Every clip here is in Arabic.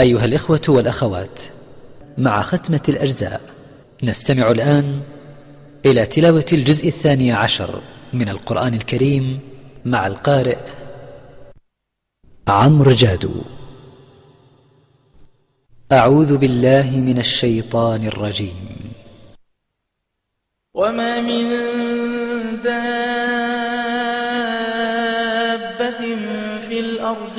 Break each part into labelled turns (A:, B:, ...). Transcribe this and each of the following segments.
A: أيها الإخوة والأخوات مع ختمة الأجزاء نستمع الآن إلى تلاوة الجزء الثاني عشر من القرآن الكريم مع القارئ عمرو جادو. أعوذ بالله من الشيطان الرجيم.
B: وما من دابة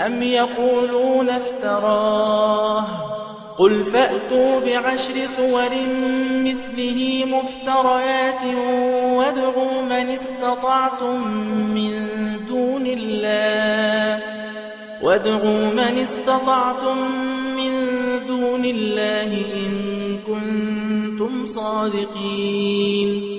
B: أم يقولون افتراه قل فأتوا بعشر سور مثله مفتريات وادعوا من استطعتم من دون الله وادعوا من استطعتم من دون الله إن كنتم صادقين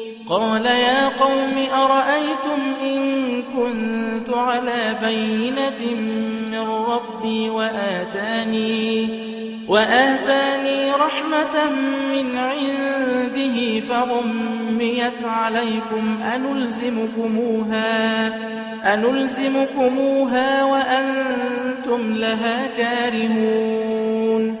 B: قال يا قوم أرأيتم إن كنت على بينة من ربي وآتاني وآتاني رحمة من عنده فغميت عليكم أنلزمكموها أنلزمكموها وأنتم لها كارهون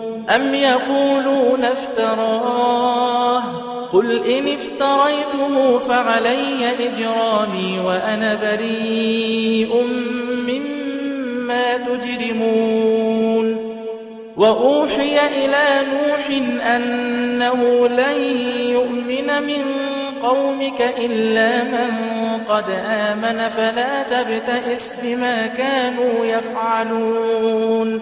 B: أم يقولون افتراه قل إن افتريته فعلي إجرامي وأنا بريء مما تجرمون وأوحي إلى نوح أنه لن يؤمن من قومك إلا من قد آمن فلا تبتئس بما كانوا يفعلون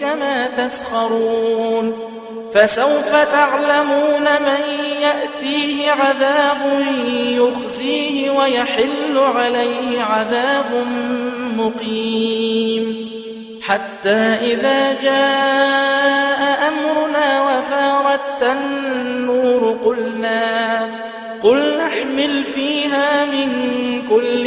B: كما تسخرون فسوف تعلمون من يأتيه عذاب يخزيه ويحل عليه عذاب مقيم حتى إذا جاء أمرنا وفارت النور قلنا قل نحمل فيها من كل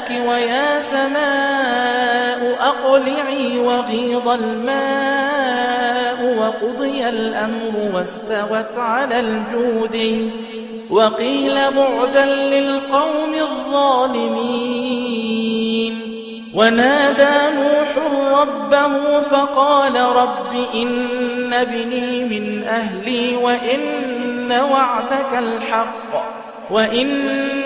B: ويا سماء أقلعي وغيض الماء وقضي الأمر واستوت على الجود وقيل بعدا للقوم الظالمين ونادى نوح ربه فقال رب إن ابني من أهلي وإن وعدك الحق وإن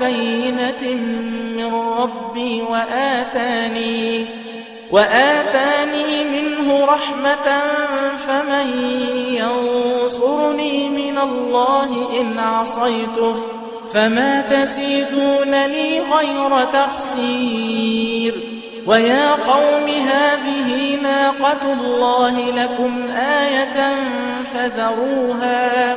B: بينة من ربي وآتاني وآتاني منه رحمة فمن ينصرني من الله إن عصيته فما تزيدونني غير تخسير. ويا قوم هذه ناقة الله لكم آية فذروها.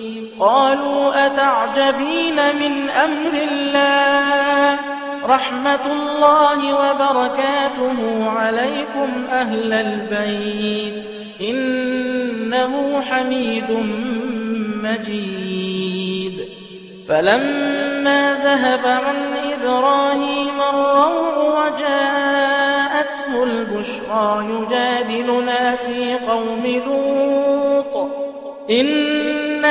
B: قالوا أتعجبين من أمر الله؟ رحمة الله وبركاته عليكم أهل البيت. إنه حميد مجيد. فلما ذهب عن إبراهيم الروع وجاءته البشرى يجادلنا في قوم لوط.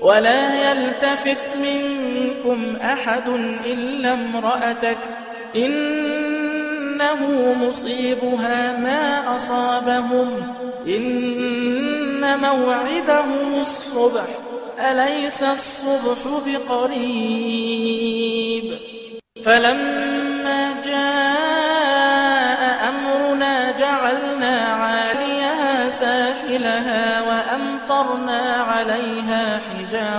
B: ولا يلتفت منكم أحد إلا امرأتك إنه مصيبها ما أصابهم. إن موعدهم الصبح أليس الصبح بقريب؟ فلما جاء أمرنا جعلنا عاليها سافلها وأمطرنا عليها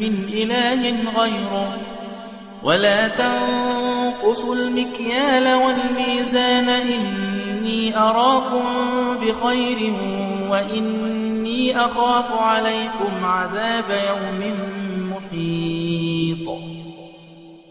B: من إله غيره. ولا تنقصوا المكيال والميزان. إني أراكم بخير وإني أخاف عليكم عذاب يوم محيط.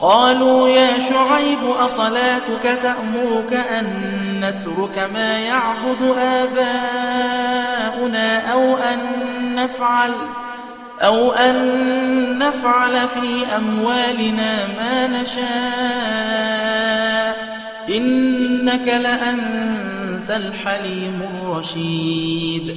B: قالوا يا شعيب أصلاتك تأمرك أن نترك ما يعبد آباؤنا أو أن نفعل أو أن نفعل في أموالنا ما نشاء إنك لأنت الحليم الرشيد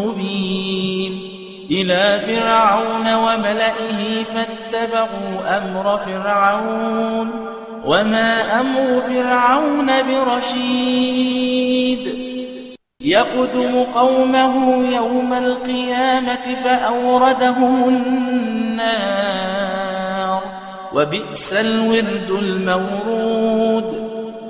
B: مبين. إلى فرعون وملئه فاتبعوا أمر فرعون وما أمر فرعون برشيد. يقدم قومه يوم القيامة فأوردهم النار. وبئس الورد المورود.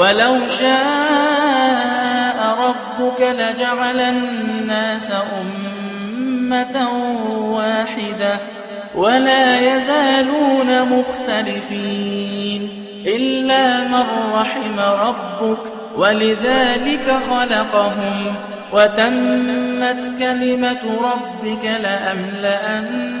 B: ولو شاء ربك لجعل الناس أمة واحدة ولا يزالون مختلفين إلا من رحم ربك ولذلك خلقهم وتمت كلمة ربك لأملأن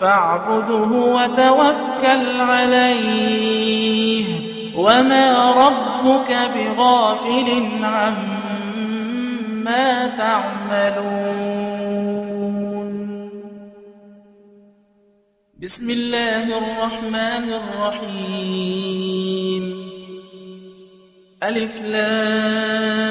B: فاعبده وتوكل عليه. وما ربك بغافل عما تعملون. بسم الله الرحمن الرحيم. ألف لام.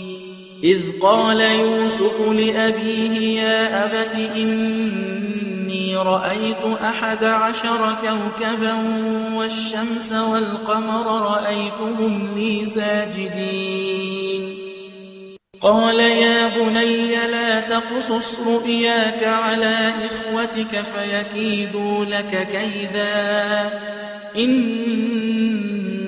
B: إذ قال يوسف لأبيه يا أبت إني رأيت أحد عشر كوكبا والشمس والقمر رأيتهم لي ساجدين. قال يا بني لا تقصص رؤياك على إخوتك فيكيدوا لك كيدا. إن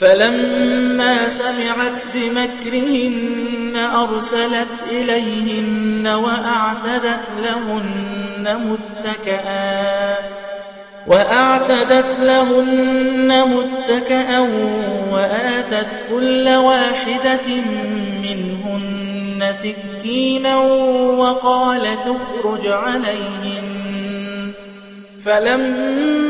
B: فلما سمعت بمكرهن أرسلت إليهن وأعتدت لهن متكئا وأعتدت لهن متكئا وآتت كل واحدة منهن سكينا وقالت اخرج عليهن. فلما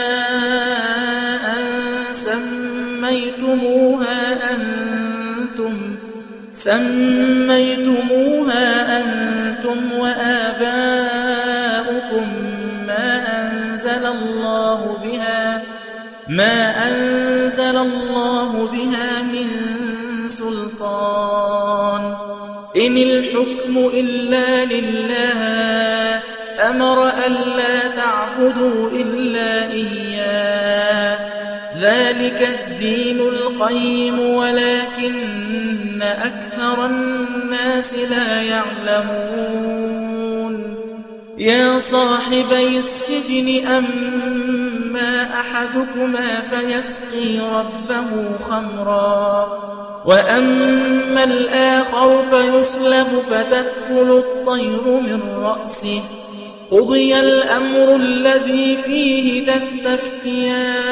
B: سميتموها أنتم وآباؤكم ما أنزل الله بها ما أنزل الله بها من سلطان. إن الحكم إلا لله أمر ألا تعبدوا إلا إياه. ذلك الدين القيم ولكن أكثر الناس لا يعلمون يا صاحبي السجن أما أحدكما فيسقي ربه خمرا وأما الآخر فيسلب فتأكل الطير من رأسه قضي الأمر الذي فيه تستفتيان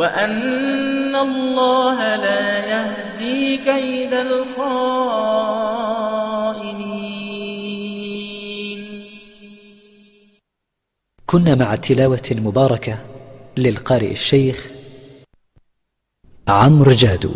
B: وأن الله لا يهدي كيد الخائنين.
A: كنا مع التلاوة المباركة للقارئ الشيخ عمرو جادو.